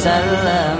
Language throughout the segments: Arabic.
وسلم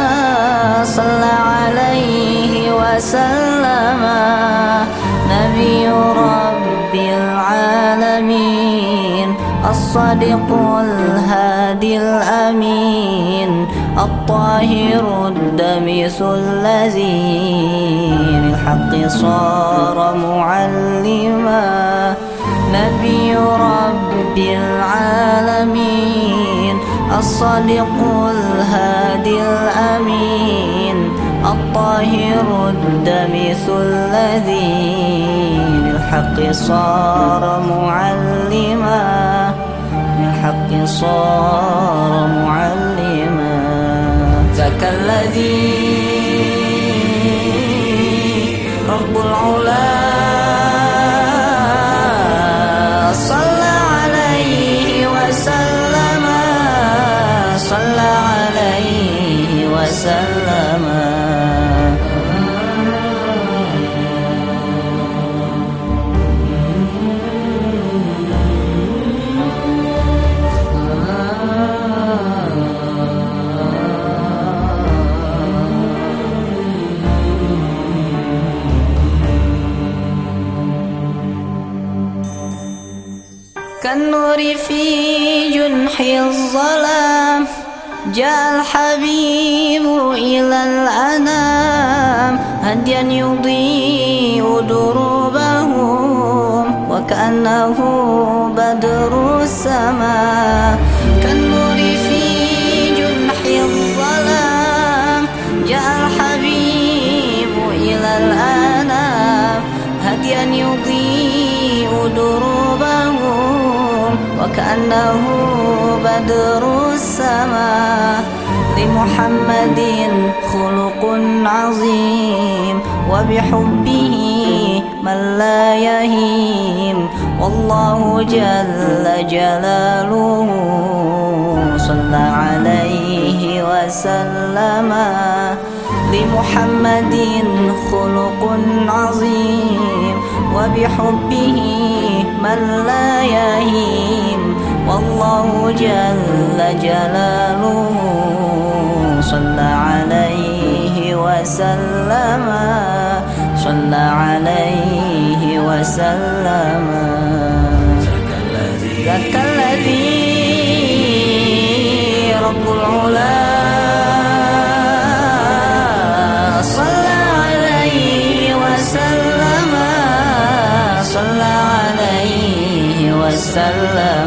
صلى عليه وسلم. نبي رب العالمين الصادق الهادي الأمين الطاهر الدميس الذي للحق صار معلما. نبي رب العالمين الصادق الهادي الأمين. الطاهر الدمث الذي للحق صار معلما للحق صار معلما. ذاك الذي رب العلا. كالنور في جنح الظلام جاء الحبيب إلى الأنام. هديا يضيء دروبهم وكأنه بدر السماء. وكأنه بدر السماء لمحمد خلق عظيم وبحبه من لا يهيم والله جل جلاله صلى عليه وسلم لمحمد خلق عظيم وبحبه من لا يهيم والله جل جلاله صلى عليه وسلم. صلى عليه وسلم. ذاك الذي رب العلا. صلى عليه وسلم. صلى عليه وسلم.